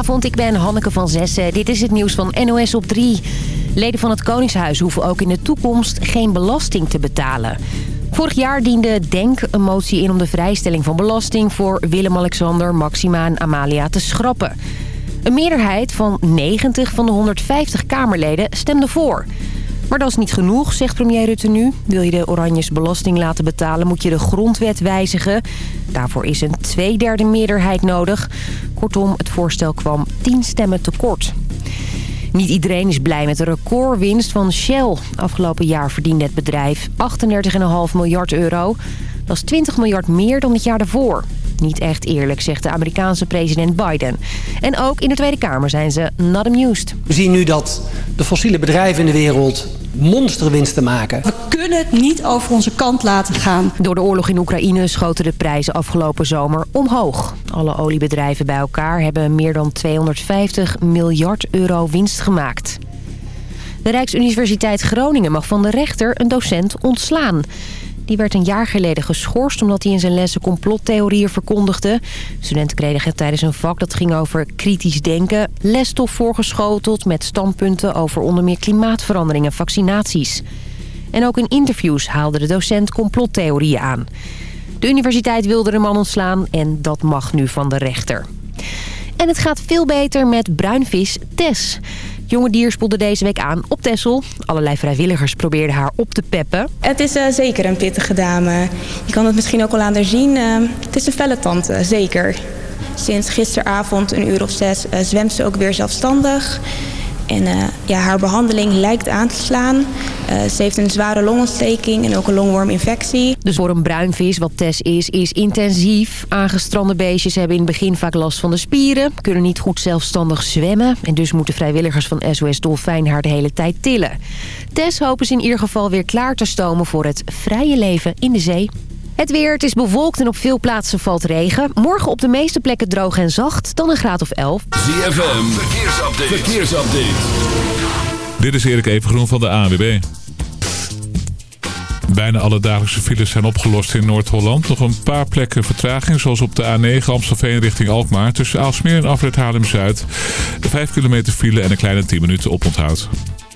Goedenavond, ik ben Hanneke van Zessen. Dit is het nieuws van NOS op 3. Leden van het Koningshuis hoeven ook in de toekomst geen belasting te betalen. Vorig jaar diende DENK een motie in om de vrijstelling van belasting... voor Willem-Alexander, Maxima en Amalia te schrappen. Een meerderheid van 90 van de 150 Kamerleden stemde voor... Maar dat is niet genoeg, zegt premier Rutte nu. Wil je de Oranjes belasting laten betalen, moet je de grondwet wijzigen. Daarvoor is een tweederde meerderheid nodig. Kortom, het voorstel kwam 10 stemmen tekort. Niet iedereen is blij met de recordwinst van Shell. Afgelopen jaar verdiende het bedrijf 38,5 miljard euro. Dat is 20 miljard meer dan het jaar daarvoor. Niet echt eerlijk, zegt de Amerikaanse president Biden. En ook in de Tweede Kamer zijn ze not amused. We zien nu dat de fossiele bedrijven in de wereld monsterwinsten maken. We kunnen het niet over onze kant laten gaan. Door de oorlog in Oekraïne schoten de prijzen afgelopen zomer omhoog. Alle oliebedrijven bij elkaar hebben meer dan 250 miljard euro winst gemaakt. De Rijksuniversiteit Groningen mag van de rechter een docent ontslaan. Die werd een jaar geleden geschorst omdat hij in zijn lessen complottheorieën verkondigde. Studenten kregen tijdens een vak dat ging over kritisch denken... lesstof voorgeschoteld met standpunten over onder meer klimaatverandering en vaccinaties. En ook in interviews haalde de docent complottheorieën aan. De universiteit wilde de man ontslaan en dat mag nu van de rechter. En het gaat veel beter met bruinvis Tess. Jonge dier spoelde deze week aan op Tessel. Allerlei vrijwilligers probeerden haar op te peppen. Het is uh, zeker een pittige dame. Je kan het misschien ook al aan haar zien. Uh, het is een felle tante, zeker. Sinds gisteravond een uur of zes zwemt ze ook weer zelfstandig. En uh, ja, haar behandeling lijkt aan te slaan. Uh, ze heeft een zware longontsteking en ook een longworminfectie. Dus voor een bruinvis, wat Tess is, is intensief. Aangestrande beestjes hebben in het begin vaak last van de spieren... kunnen niet goed zelfstandig zwemmen... en dus moeten vrijwilligers van SOS Dolfijn haar de hele tijd tillen. Tess hopen ze in ieder geval weer klaar te stomen... voor het vrije leven in de zee. Het weer, het is bewolkt en op veel plaatsen valt regen. Morgen op de meeste plekken droog en zacht, dan een graad of 11. ZFM, verkeersupdate. verkeersupdate. Dit is Erik Evengroen van de ANWB. Bijna alle dagelijkse files zijn opgelost in Noord-Holland. Nog een paar plekken vertraging, zoals op de A9 Amstelveen richting Alkmaar. Tussen Aalsmeer en Afrit Haarlem-Zuid. 5 kilometer file en een kleine 10 minuten oponthoud.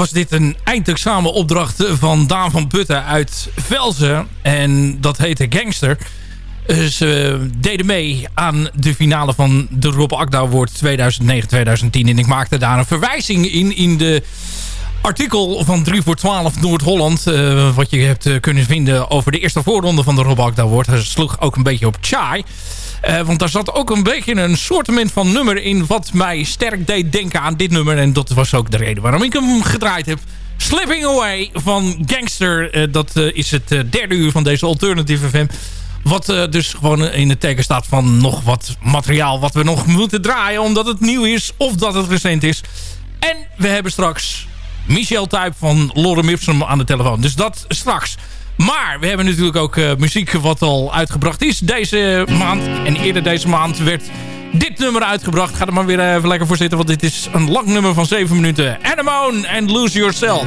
Was dit een eindexamenopdracht van Daan van Putten uit Velzen. En dat heette Gangster. Ze deden mee aan de finale van de Rob Akda Award 2009-2010. En ik maakte daar een verwijzing in in de artikel van 3 voor 12 Noord-Holland. Uh, wat je hebt uh, kunnen vinden over de eerste voorronde van de Rob Akda Award. Hij sloeg ook een beetje op Chai. Uh, want daar zat ook een beetje een soortement van nummer in... wat mij sterk deed denken aan dit nummer. En dat was ook de reden waarom ik hem gedraaid heb. Slipping Away van Gangster. dat is het derde uur van deze Alternative FM. Wat dus gewoon in het teken staat van nog wat materiaal... wat we nog moeten draaien omdat het nieuw is of dat het recent is. En we hebben straks Michel Type van Lorem Ipsum aan de telefoon. Dus dat straks. Maar we hebben natuurlijk ook uh, muziek wat al uitgebracht is deze maand. En eerder deze maand werd dit nummer uitgebracht. Ga er maar weer even lekker voor zitten, want dit is een lang nummer van 7 minuten. Anemone and Lose Yourself.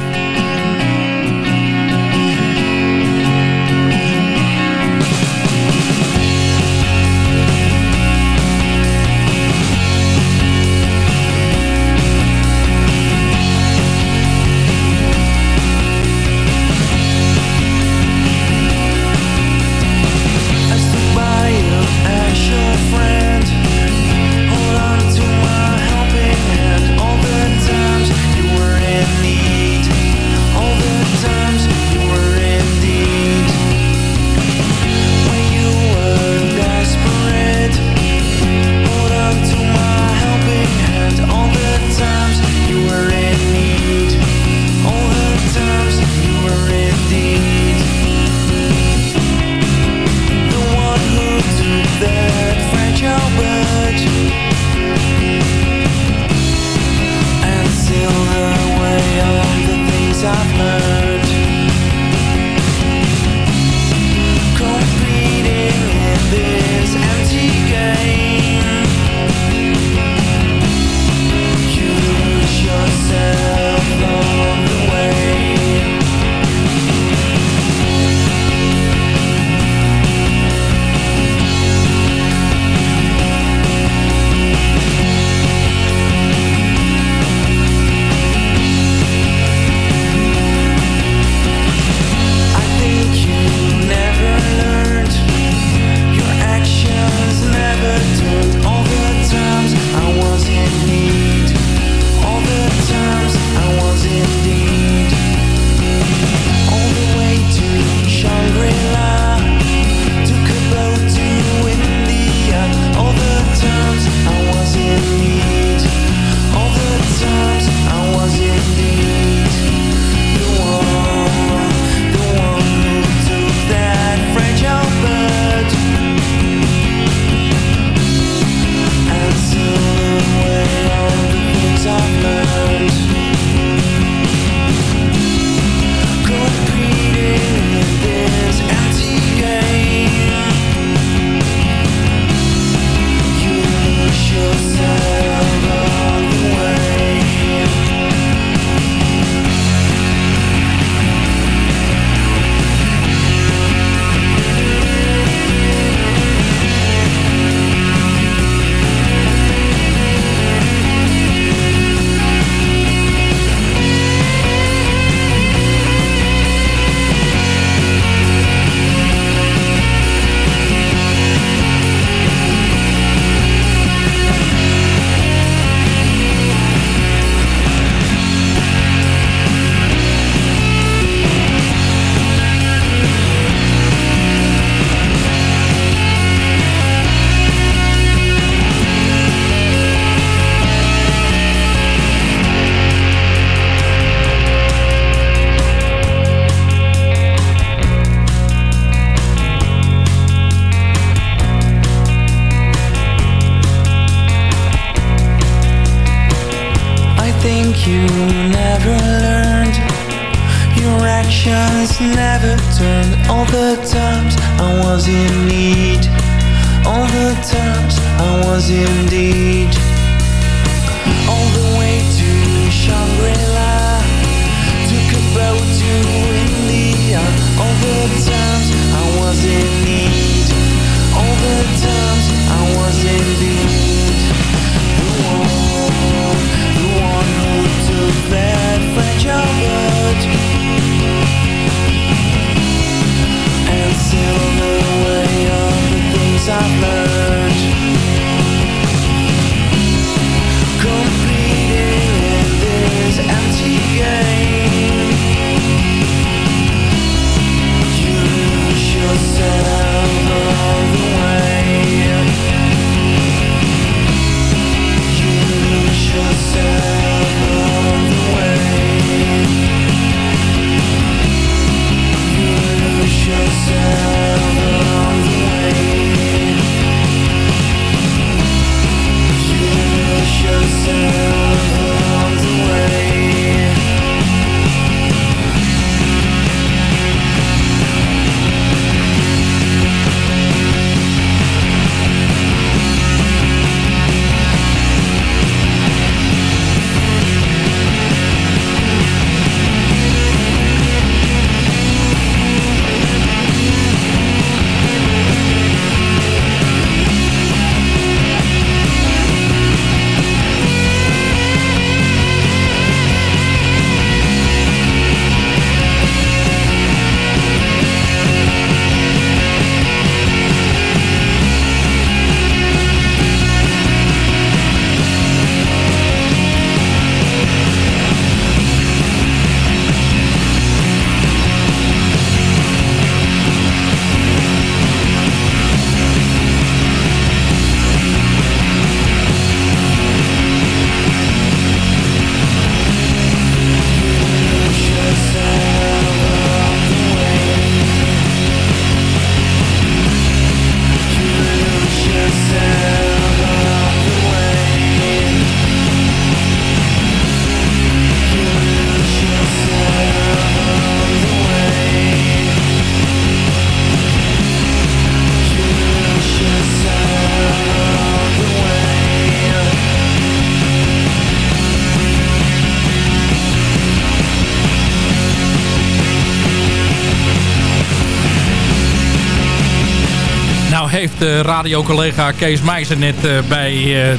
Radiocollega Kees Meijzer net bij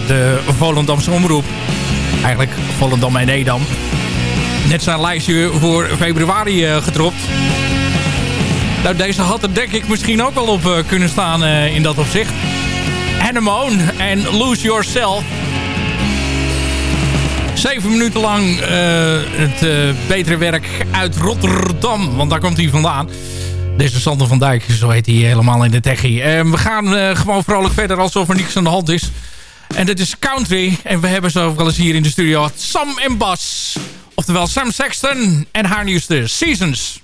de Volendamse Omroep... eigenlijk Volendam en Edam... net zijn lijstje voor februari gedropt. Nou, deze had er denk ik misschien ook wel op kunnen staan in dat opzicht. Anemone en Lose Yourself. Zeven minuten lang het betere werk uit Rotterdam. Want daar komt hij vandaan. Deze Sander van Dijk, zo heet hij helemaal in de techie. Uh, we gaan uh, gewoon vrolijk verder alsof er niks aan de hand is. En dit is country. En we hebben zo wel eens hier in de studio Sam en Bas. Oftewel Sam Sexton en haar nieuwste Seasons.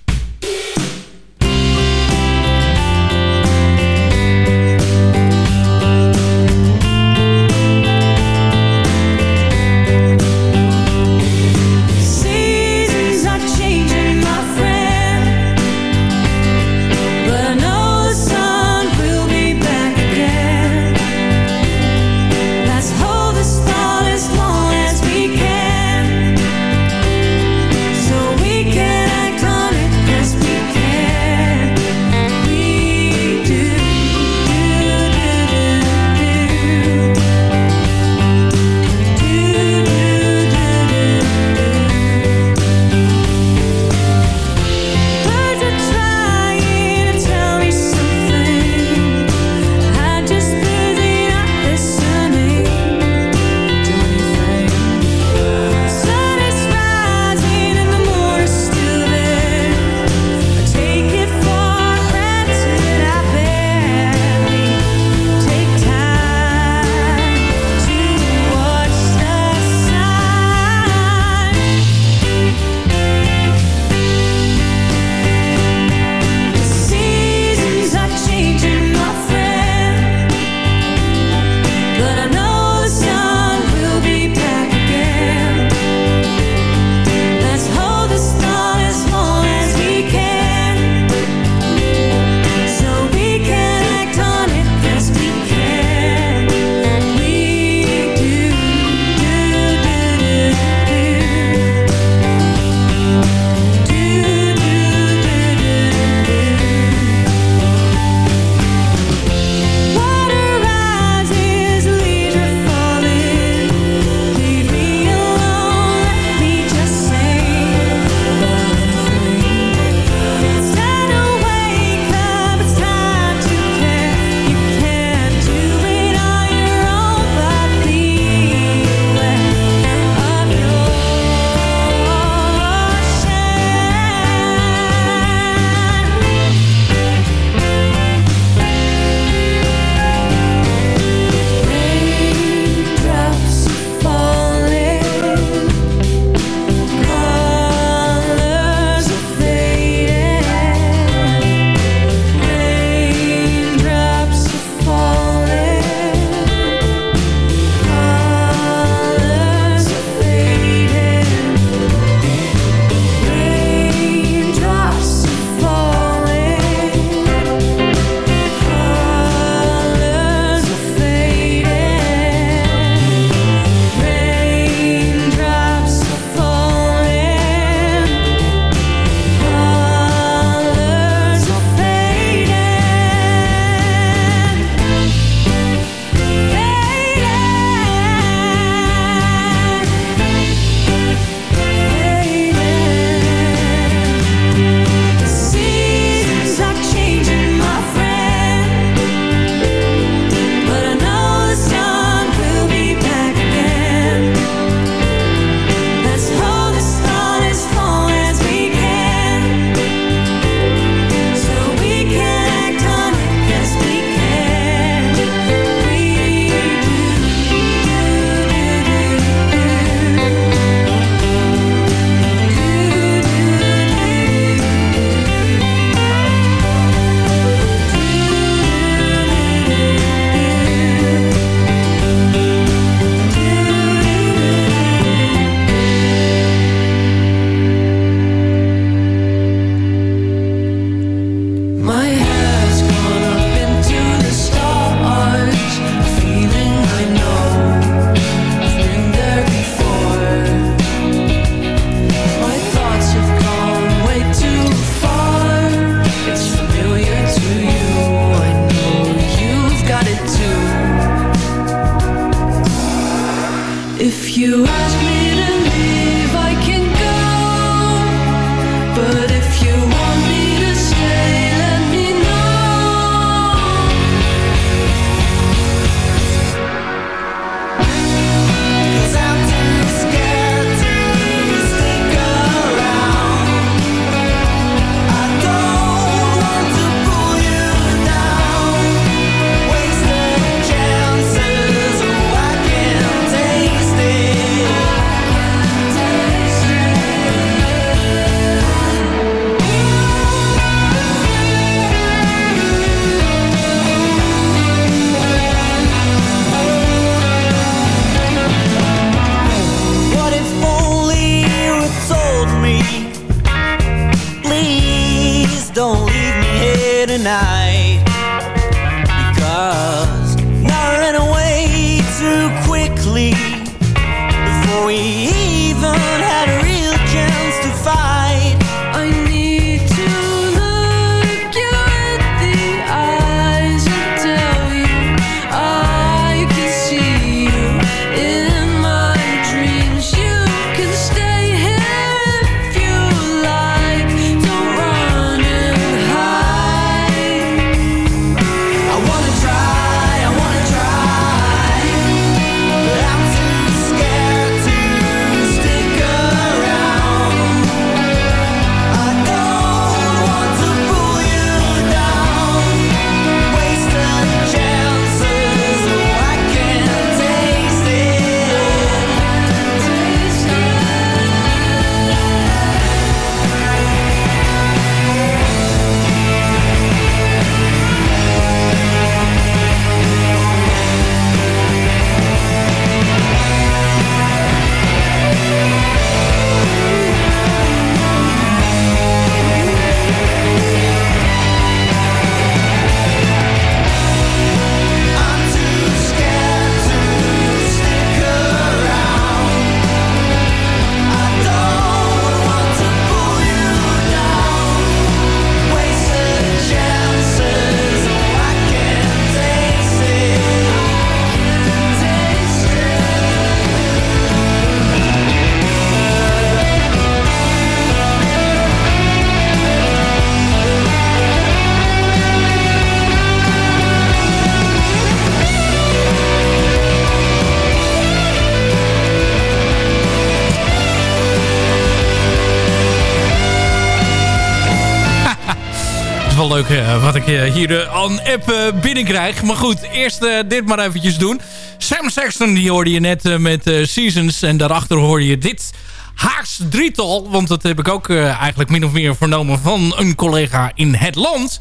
Leuk eh, wat ik eh, hier eh, aan app binnenkrijg. Maar goed, eerst dit maar eventjes doen. Sam Sexton, die hoorde je net met Seasons. En daarachter hoorde je dit Haags drietal. Want dat heb ik ook eigenlijk min of meer vernomen van een collega in het land.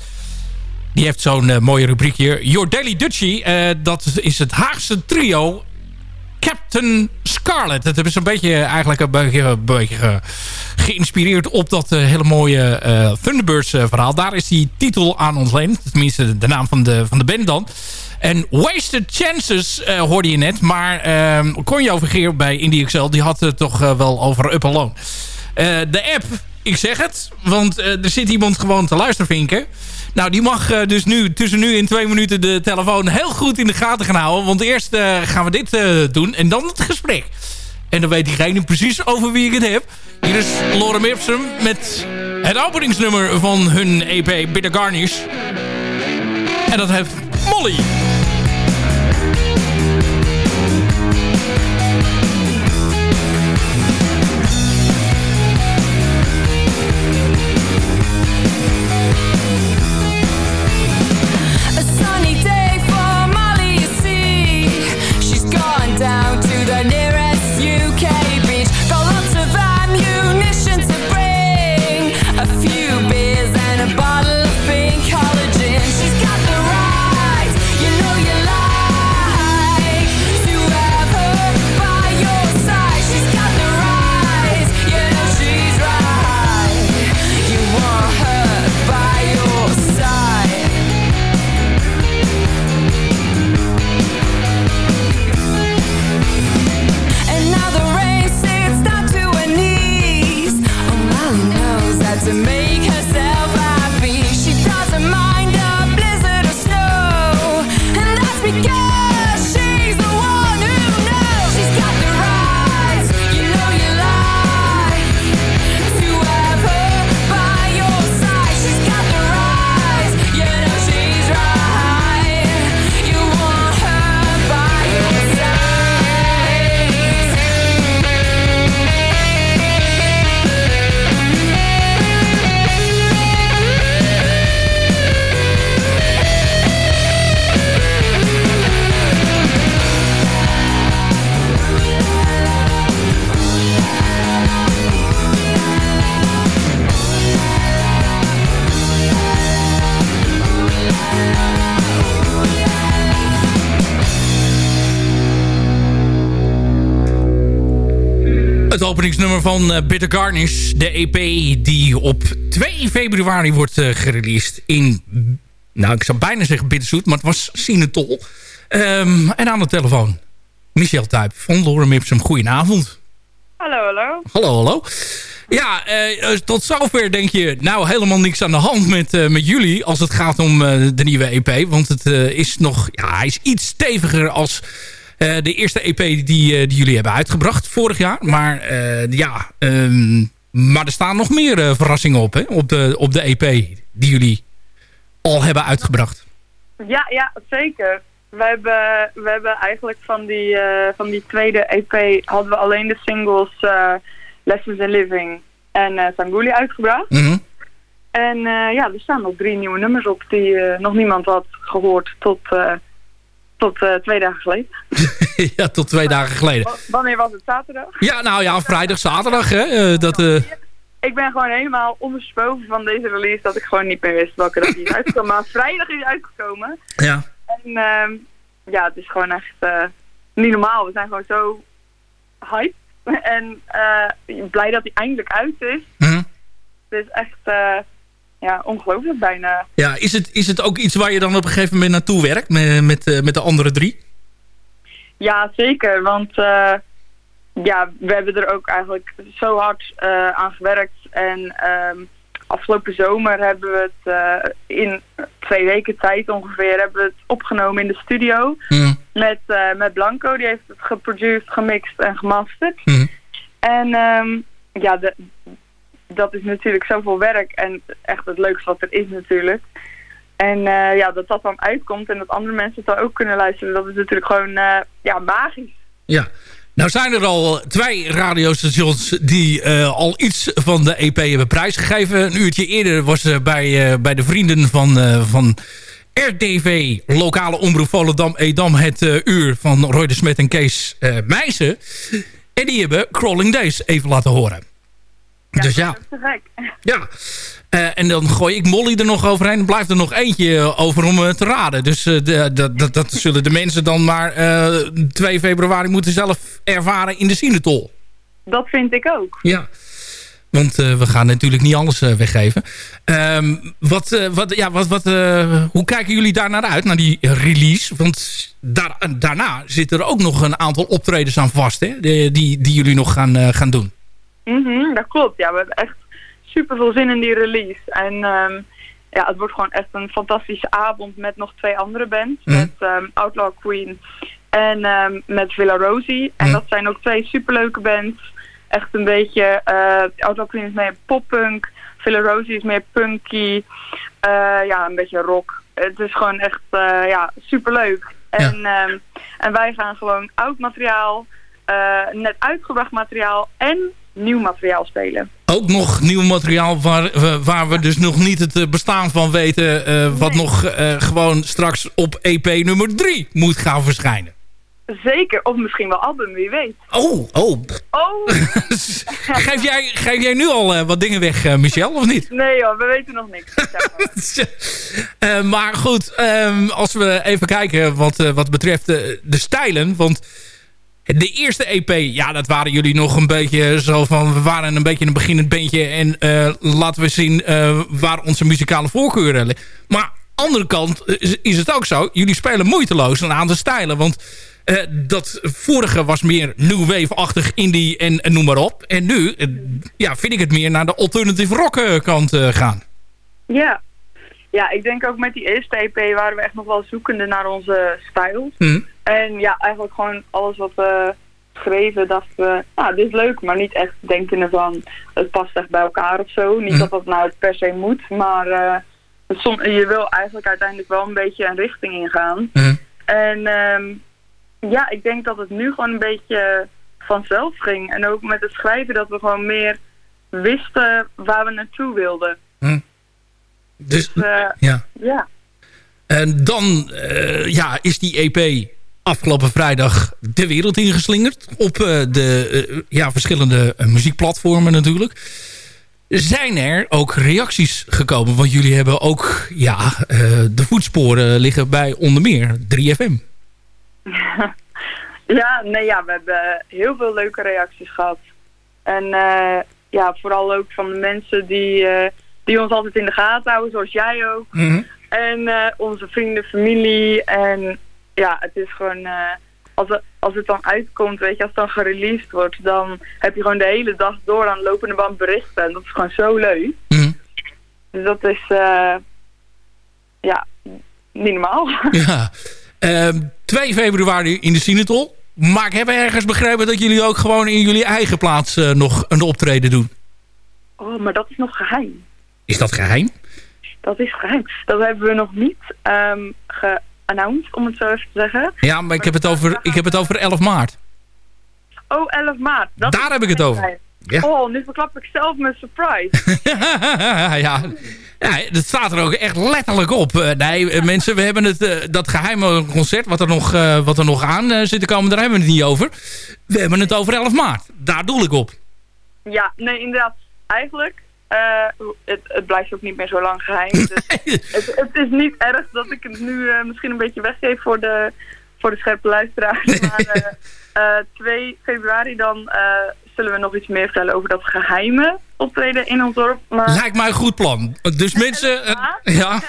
Die heeft zo'n mooie rubriek hier. Your Daily Dutchie. dat is het Haagse trio Captain Scarlet. Dat hebben ze een beetje eigenlijk een beetje, ge- geïnspireerd op dat eh, hele mooie eh, Thunderbirds eh, verhaal. Daar is die titel aan ontleend. Tenminste de naam van de, van de band dan. En Wasted Chances eh, hoorde je net. Maar eh Conjo Vergeer bij Indie die had het toch eh, wel over Up Alone. Eh, de app, ik zeg het. Want eh, er zit iemand gewoon te luistervinken. Nou, die mag eh, dus nu tussen nu en twee minuten de telefoon heel goed in de gaten gaan houden. Want eerst eh, gaan we dit doen en dan het gesprek. En dan weet diegene precies over wie ik het heb. Hier is Lorem Ipsum met het openingsnummer van hun EP Bitter Garnish. En dat heeft Molly. Openingsnummer van eh, Bitter Garnish. De EP die op 2 februari wordt uh, gereleased in... Nou, ik zou bijna zeggen Bitterzoet, maar het was Sinetol. Um, en aan de telefoon Michel Tuyp van Lorem Ipsum. Goedenavond. Hallo, hallo. Hallo, hallo. Ja, uh, tot zover denk je nou helemaal niks aan de hand met, uh, met jullie als het gaat om de nieuwe EP. Want het is nog, ja, hij is iets steviger als de eerste EP die, die jullie hebben uitgebracht vorig jaar. Maar ja, um, maar er staan nog meer verrassingen op, hè, op de, op de EP die jullie al hebben uitgebracht. Ja, ja, zeker. We hebben, we hebben eigenlijk van die, van die tweede EP hadden we alleen de singles Lessons in Living en uh, Sanguli uitgebracht. Mm -hmm. En ja, er staan nog drie nieuwe nummers op die nog niemand had gehoord tot, tot twee dagen geleden. ja, tot twee dagen geleden. wanneer was het? Zaterdag? Ja, nou ja, vrijdag, zaterdag. Hè? dat, Ik ben gewoon helemaal ondersteboven van deze release dat ik gewoon niet meer wist welke dag die is uitgekomen. Maar vrijdag is uitgekomen. Ja. En ehm, ja, het is gewoon echt niet normaal. We zijn gewoon zo hyped. En blij dat hij eindelijk uit is. Mm. Het is echt ja, ongelooflijk bijna. Ja, is het, is het ook iets waar je dan op een gegeven moment naartoe werkt met, met, uh, met de andere drie? Ja, zeker. Want ja, we hebben er ook eigenlijk zo hard aan gewerkt. En um, afgelopen zomer hebben we het in twee weken tijd ongeveer hebben we het opgenomen in de studio. Mm. Met, uh, met Blanco, die heeft het geproduced, gemixt en gemasterd. Mm. En um, ja, de, dat is natuurlijk zoveel werk en echt het leukste wat er is natuurlijk. En uh, ja, dat dat dan uitkomt en dat andere mensen het dan ook kunnen luisteren, dat is natuurlijk gewoon uh, ja, magisch. Ja, nou zijn er al twee radiostations die uh, al iets van de EP hebben prijsgegeven. Een uurtje eerder was uh, bij, bij de vrienden van, van RTV, lokale omroep Volendam-Edam... het uur van Roy de Smet en Kees Meijsen. En die hebben Crawling Days even laten horen. Ja, dus ja. Dat is te gek. Ja. Uh, en dan gooi ik Molly er nog overheen. Dan blijft er nog eentje over om uh, te raden. Dus uh, dat zullen de mensen dan maar 2 februari moeten zelf ervaren in de Sinetol. Dat vind ik ook. Ja. Want we gaan natuurlijk niet alles weggeven. Um, wat, wat, ja, wat, wat, hoe kijken jullie daar naar uit, naar die release? Want daar, daarna zitten er ook nog een aantal optredens aan vast, hè? Die, die, die jullie nog gaan, gaan doen. Mm -hmm, dat klopt, ja. We hebben echt super veel zin in die release. En um, ja, het wordt gewoon echt een fantastische avond met nog twee andere bands. Mm. Met um, Outlaw Queen en um, met Villa Rosie. En Mm. dat zijn ook twee superleuke bands. Echt een beetje, uh, Outlaw Queen is meer poppunk. Villa Rosie is meer punky. Uh, ja, een beetje rock. Het is gewoon echt uh, ja, superleuk. En, ja. en wij gaan gewoon oud materiaal, net uitgebracht materiaal en nieuw materiaal spelen. Ook nog nieuw materiaal waar, waar we dus nog niet het bestaan van weten... Uh, wat nee. nog uh, gewoon straks op EP nummer 3 moet gaan verschijnen. Zeker, of misschien wel album, wie weet. Oh, oh. Oh! geef, jij, geef jij nu al uh, wat dingen weg, Michel, of niet? Nee joh, we weten nog niks. maar goed, um, als we even kijken wat, wat betreft de stijlen... want de eerste EP, ja, dat waren jullie nog een beetje zo van... we waren een beetje een beginnend bandje... en uh, laten we zien uh, waar onze muzikale voorkeuren liggen. Maar andere kant is, is, het ook zo... jullie spelen moeiteloos een aantal stijlen. Want dat vorige was meer new wave-achtig indie en, en, noem maar op. En nu ja, vind ik het meer naar de alternative rock kant gaan. Ja. Ja, ik denk ook met die eerste EP... waren we echt nog wel zoekende naar onze stijl. Mm. En ja, eigenlijk gewoon alles wat we schreven, dachten we, nou, dit is leuk, maar niet echt denkende van, het past echt bij elkaar of zo. Niet Mhm. dat dat nou per se moet, maar uh, som, je wil eigenlijk uiteindelijk wel een beetje een richting ingaan. Mhm. En um, ja, ik denk dat het nu gewoon een beetje vanzelf ging. En ook met het schrijven dat we gewoon meer wisten waar we naartoe wilden. Dus, Dus uh, ja. ja. En dan uh, ja, is die EP afgelopen vrijdag de wereld ingeslingerd. Op uh, de uh, ja, verschillende muziekplatformen natuurlijk. Zijn er ook reacties gekomen? Want jullie hebben ook ja, de voetsporen liggen bij onder meer 3FM. ja, nee, ja, we hebben heel veel leuke reacties gehad. En eh, ja, vooral ook van de mensen die, eh, die ons altijd in de gaten houden, zoals jij ook. Mhm. En eh, onze vrienden, familie. En ja, het is gewoon... eh, als, het, als het dan uitkomt, weet je, als het dan gereleased wordt... dan heb je gewoon de hele dag door aan lopende band berichten. En dat is gewoon zo leuk. Mhm. Dus dat is... eh, ja, niet normaal. Ja. Ehm, 2 februari in de Sinatol. Maar ik heb ergens begrepen dat jullie ook gewoon in jullie eigen plaats nog een optreden doen. Oh, maar dat is nog geheim. Is dat geheim? Dat is geheim. Dat hebben we nog niet ehm geannounced, om het zo even te zeggen. Ja, maar ik heb het over, ik heb het over 11 maart. Oh, 11 maart. Dat Daar heb ik het over. Ja. Oh, nu verklap ik zelf mijn surprise. ja. ja, dat staat er ook echt letterlijk op. Eh, nee, eh, mensen, we hebben het, eh, dat geheime concert wat er nog, wat er nog aan zit te komen, daar hebben we het niet over. We hebben het over 11 maart. Daar doel ik op. ja, nee, inderdaad. Eigenlijk, eh, het, het blijft ook niet meer zo lang geheim. Dus het, het is niet erg dat ik het nu eh, misschien een beetje weggeef voor de, voor de scherpe luisteraars. Maar eh, eh, 2 februari dan zullen we nog iets meer vertellen over dat geheime optreden in ons dorp. Maar Lijkt mij een goed plan. Dus mensen... eh, ja.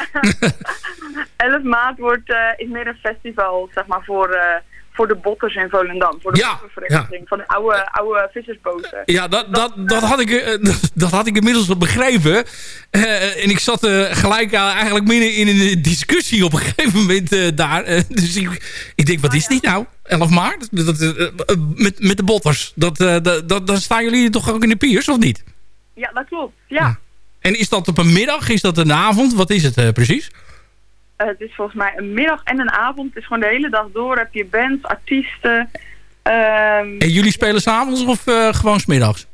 11 maart wordt, eh, is meer een festival, zeg maar, voor, eh, voor de botters in Volendam. Voor de Ja, van de oude, oude vissersboten. Ja, dat, dat, dat, had ik, dat, had ik inmiddels al begrepen. En ik zat gelijk eigenlijk midden in een discussie op een gegeven moment daar. Dus ik, ik denk, wat is dit nou? 11 maart? Dat, met, met de botters. Dat, dat, dat, dan staan jullie toch ook in de piers, of niet? Ja, dat klopt. Ja. En is dat op een middag? Is dat een avond? Wat is het eh, precies? Eh, het is volgens mij een middag en een avond. Het is gewoon de hele dag door. Heb je bands, artiesten. ehm, En jullie spelen s'avonds of eh, gewoon smiddags?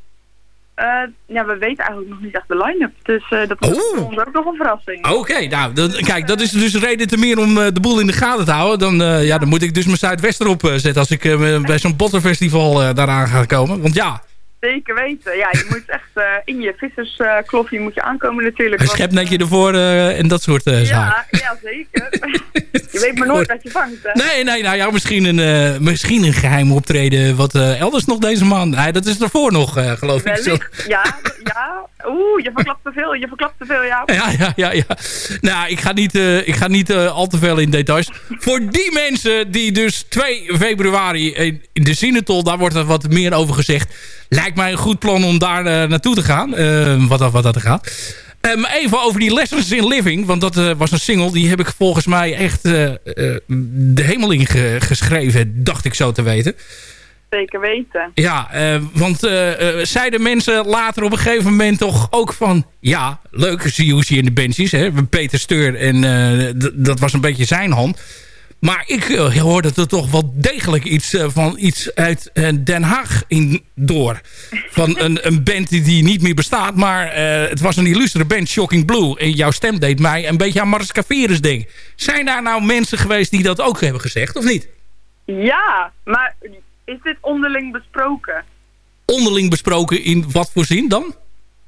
ja, we weten eigenlijk nog niet echt de line-up. Dus dat is Oh. voor ons ook nog een verrassing. Oké, nou, kijk, dat is dus reden te meer om de boel in de gaten te houden. Dan, ja, dan moet ik dus mijn Zuidwest erop eh, zetten als ik bij zo'n botterfestival daaraan ga komen. Want ja, Zeker weten. Ja, je moet echt eh, in je visserskloffie moet je aankomen natuurlijk. een schepnetje ervoor eh, en dat soort eh, zaken. Ja, ja, zeker. je weet maar nooit wat je vangt. Hè? Nee, nee, nou ja, misschien een, eh, misschien een geheim optreden wat eh, elders nog deze maand. Nee, dat is ervoor nog, eh, geloof ik. Zo. Ja, ja. Oeh, je verklapt te veel. Je verklapt te veel, ja. Ja, ja, ja, ja. Nou, ik ga niet, eh, ik ga niet eh, al te veel in details. Voor die mensen die dus 2 februari in de Sinatol, daar wordt er wat meer over gezegd. Lijkt mij een goed plan om daar eh, naartoe te gaan. eh, wat, dat- wat dat er gaat. Ehm, even over die Lessons in Living. Want dat eh, was een single. Die heb ik volgens mij echt de hemel in ge- geschreven. Dacht ik zo te weten. Zeker weten. Ja, want zeiden mensen later op een gegeven moment toch ook van... Ja, leuk, Siouxsie in de Benzies, hè, Peter Steur. En dat was een beetje zijn hand. Maar ik eh, hoorde er toch wel degelijk iets eh, van iets uit eh, Den Haag in door. Van een, een band die, die niet meer bestaat. Maar het was een illustere band, Shocking Blue. En jouw stem deed mij een beetje aan Mariska Veres denken. Zijn daar nou mensen geweest die dat ook hebben gezegd, of niet? Ja, maar is dit onderling besproken? Onderling besproken in wat voor zin dan?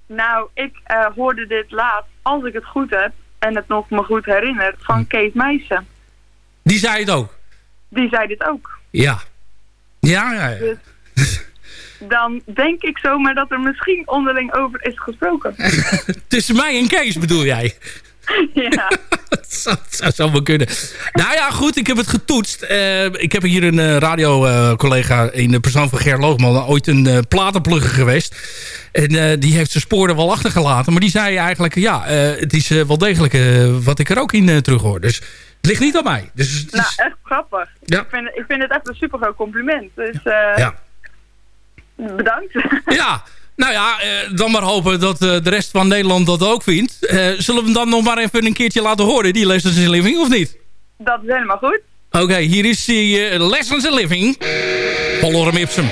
Nou, ik hoorde dit laatst, als ik het goed heb en het nog me goed herinner, Hm. van Kees Meijsen. Die zei het ook. Die zei dit ook. Ja. Ja, ja, ja. Dan denk ik zomaar dat er misschien onderling over is gesproken. Tussen mij en Kees bedoel jij? ja. dat zou, zou kunnen. Nou ja, goed, ik heb het getoetst. Eh, ik heb hier een eh, radiocollega in de persoon van Ger Loogman... ooit een eh, platenplugger geweest. En die heeft zijn sporen wel achtergelaten. Maar die zei eigenlijk, ja, het is wel degelijk wat ik er ook in uh, terug hoor. Dus het ligt niet aan mij. Dus, Nou, echt grappig. Ja. Ik, vind, ik vind het echt een super groot compliment. Dus eh, ja. bedankt. ja, nou ja, eh, dan maar hopen dat eh, de rest van Nederland dat ook vindt. Zullen we hem dan nog maar even een keertje laten horen, die Lessons in Living, of niet? Dat is helemaal goed. Oké, hier is die Lessons in Living. Lorem Ipsum.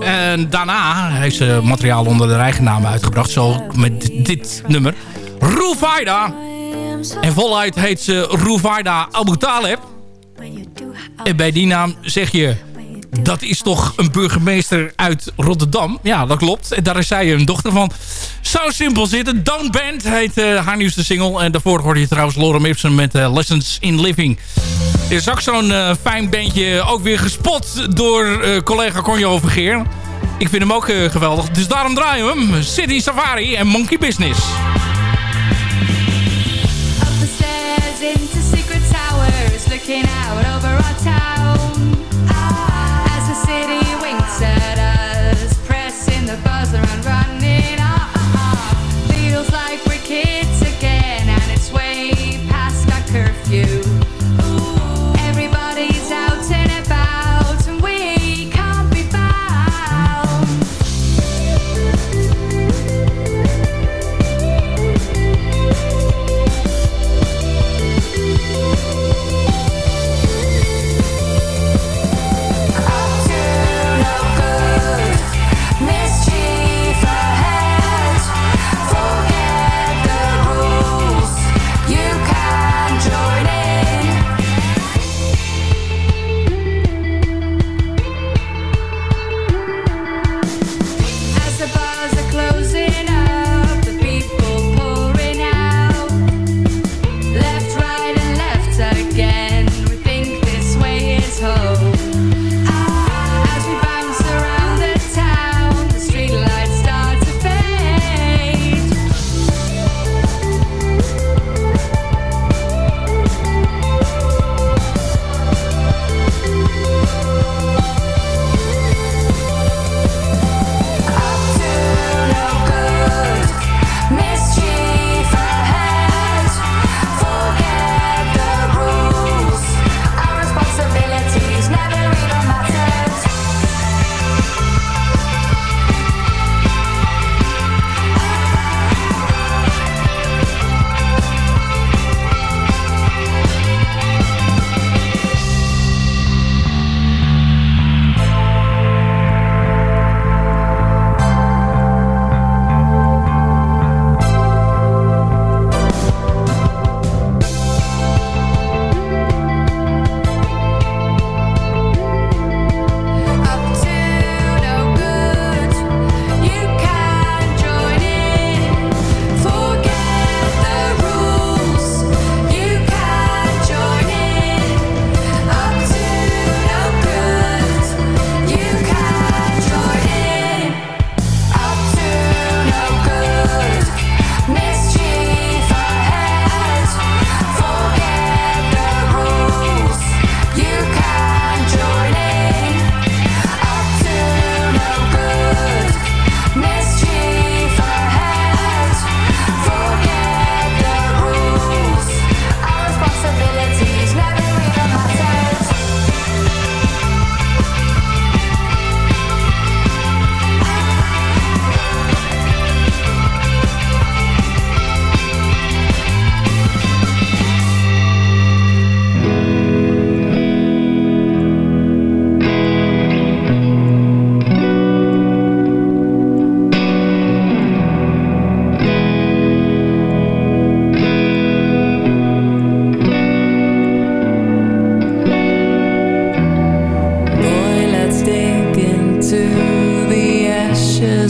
En daarna heeft ze materiaal onder de eigen naam uitgebracht. Zo met dit nummer. Rufaida. En voluit heet ze Rufaida Abu Taleb. En bij die naam zeg je... Dat is toch een burgemeester uit Rotterdam? Ja, dat klopt. En daar is zij een dochter van. Zo simpel zitten. Don't Band heet eh, haar nieuwste single. En daarvoor hoorde je trouwens Lorem Ipsum met eh, Lessons in Living. Is ook zo'n eh, fijn bandje. Ook weer gespot door eh, collega Conjo Vergeer. Ik vind hem ook eh, geweldig. Dus daarom draaien we hem. City Safari en Monkey Business. The stairs into secret towers, looking out over our town.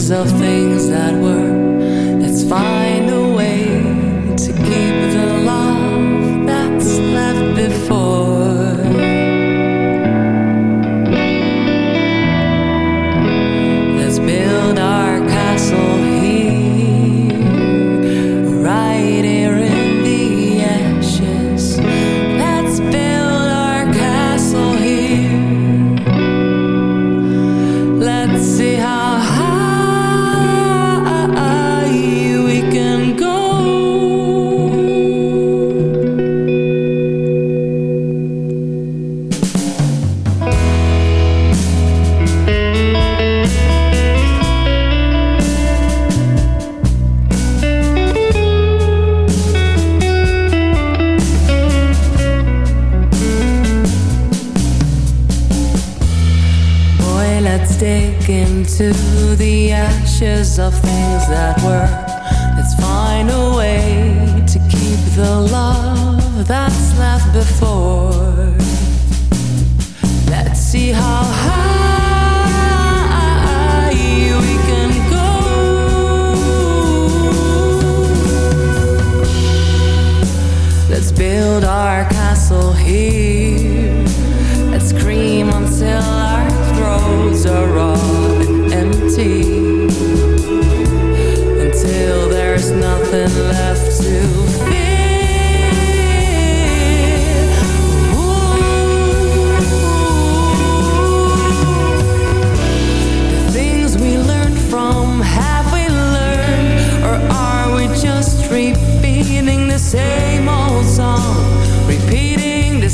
Of things that were.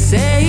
say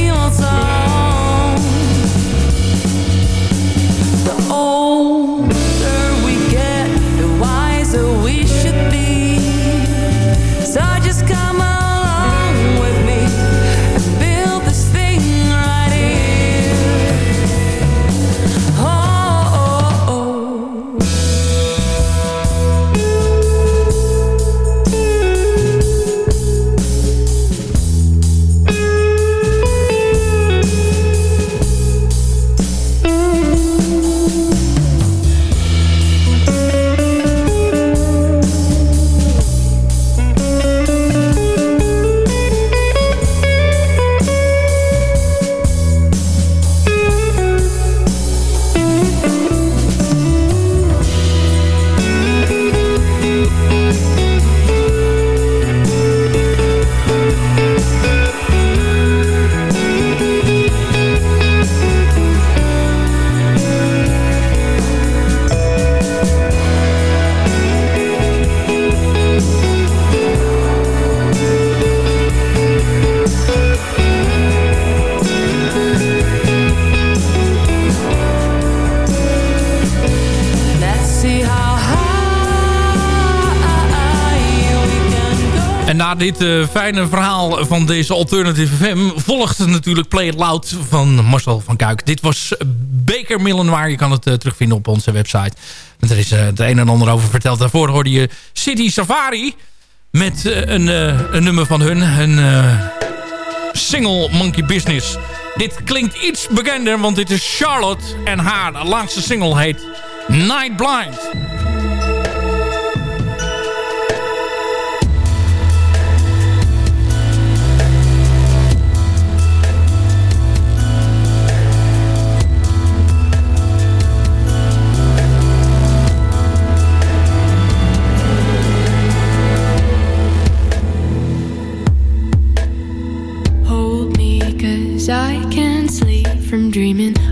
dit eh, fijne verhaal van deze Alternative FM... volgt natuurlijk Play It Loud van Marcel van Kuik. Dit was Baker Millenwaar. Je kan het eh, terugvinden op onze website. Want er is eh, het een en ander over verteld. Daarvoor hoorde je City Safari... met een, een, nummer van hun. Een single Monkey Business. Dit klinkt iets bekender, want dit is Charlotte... en haar laatste single heet Night Blind. dreaming.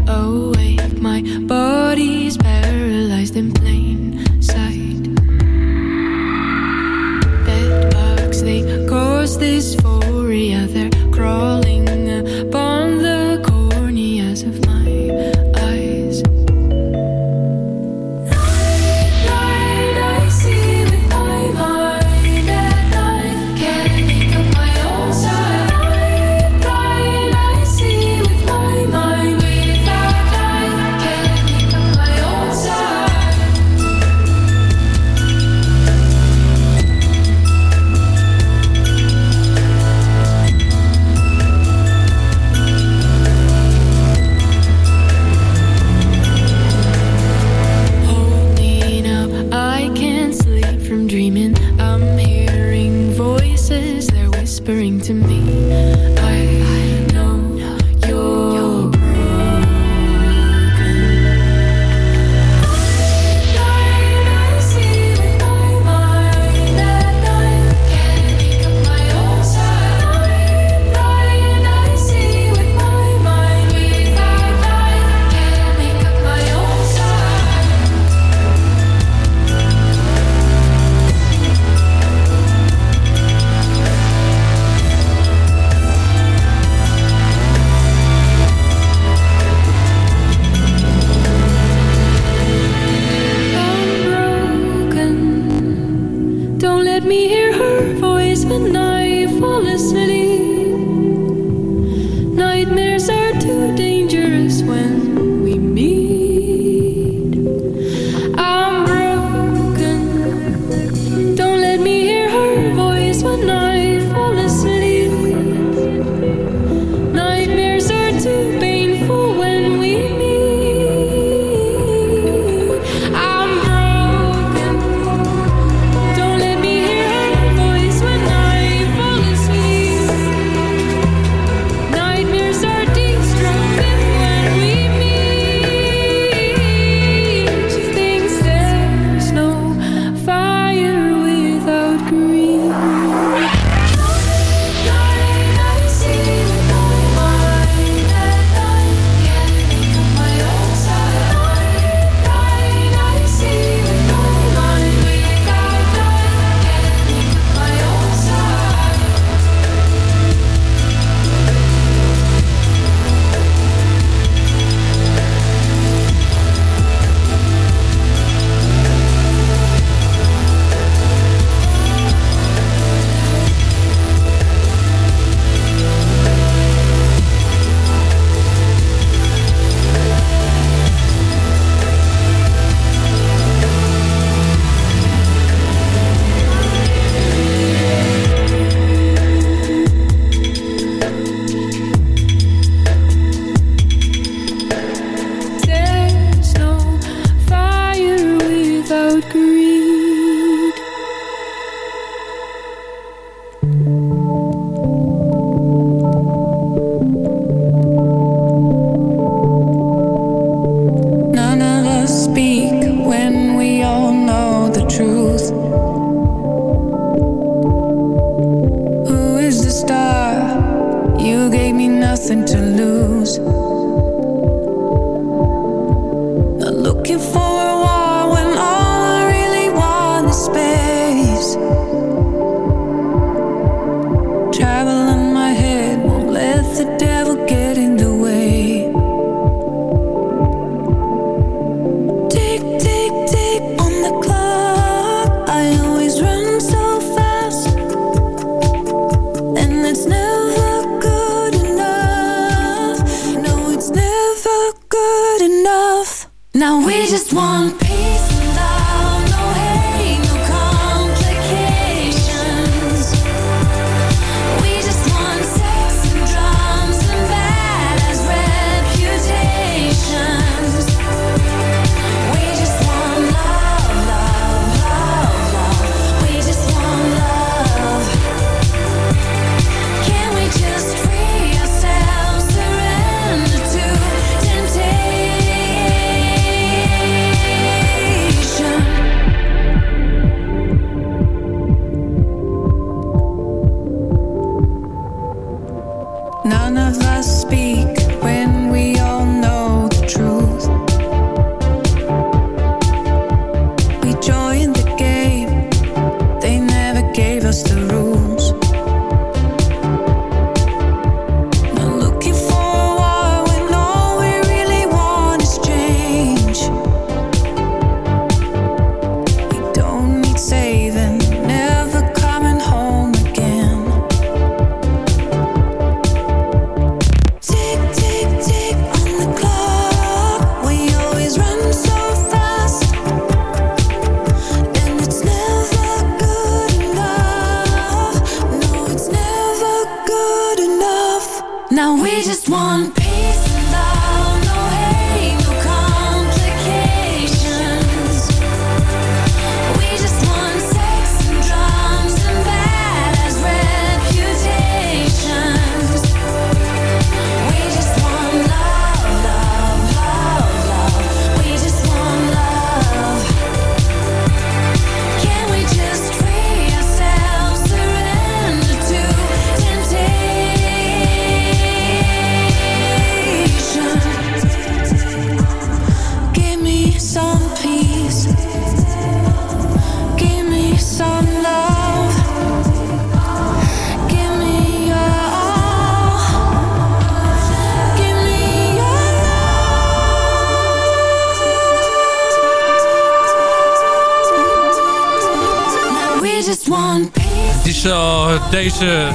Deze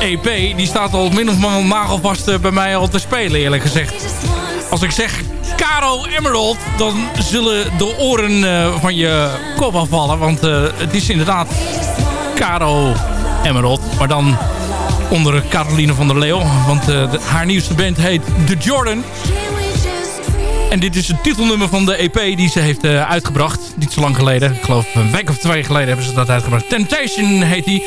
EP, die staat al min of meer nagelvast eh, bij mij al te spelen eerlijk gezegd. Als ik zeg Caro Emerald, dan zullen de oren eh, van je kop afvallen. Want eh, het is inderdaad Caro Emerald, maar dan onder Caroline van der Leeuw. Want haar nieuwste band heet The Jordan. En dit is het titelnummer van de EP die ze heeft uitgebracht. Niet zo lang geleden. Ik geloof een week of twee geleden hebben ze dat uitgebracht. Temptation heet die.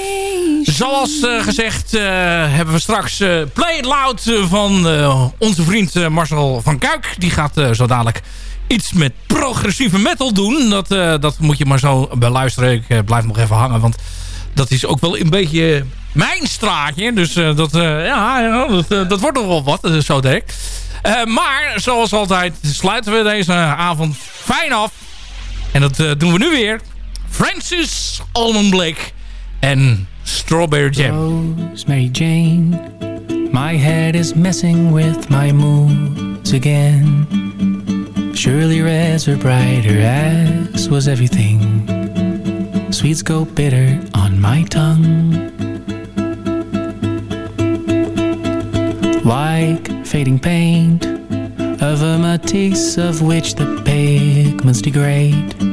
Zoals eh, gezegd eh, hebben we straks eh, Play Loud van onze vriend Marcel van Kuik. Die gaat zo dadelijk iets met progressieve metal doen. Dat, dat moet je maar zo beluisteren. Ik blijf nog even hangen, want dat is ook wel een beetje mijn straatje. Dus dat, ja, dat, dat wordt nog wel wat, zo direct. Eh, maar zoals altijd sluiten we deze avond fijn af. En dat doen we nu weer. Francis Almond Blake en Strawberry Jam. Rosemary Jane, my head is messing with my moods again. Surely reds were brighter, as was everything. Sweets go bitter on my tongue. Like fading paint of a Matisse of which the pigments degrade.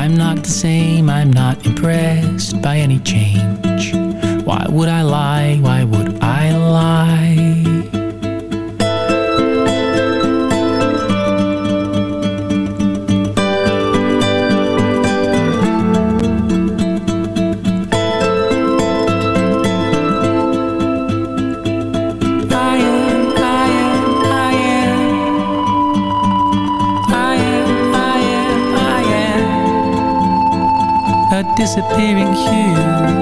I'm not the same, I'm not impressed by any change. Why would I lie? Why would I lie? disappearing hue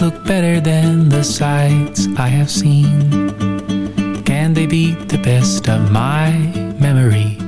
look better than the sights I have seen? Can they beat the best of my memory?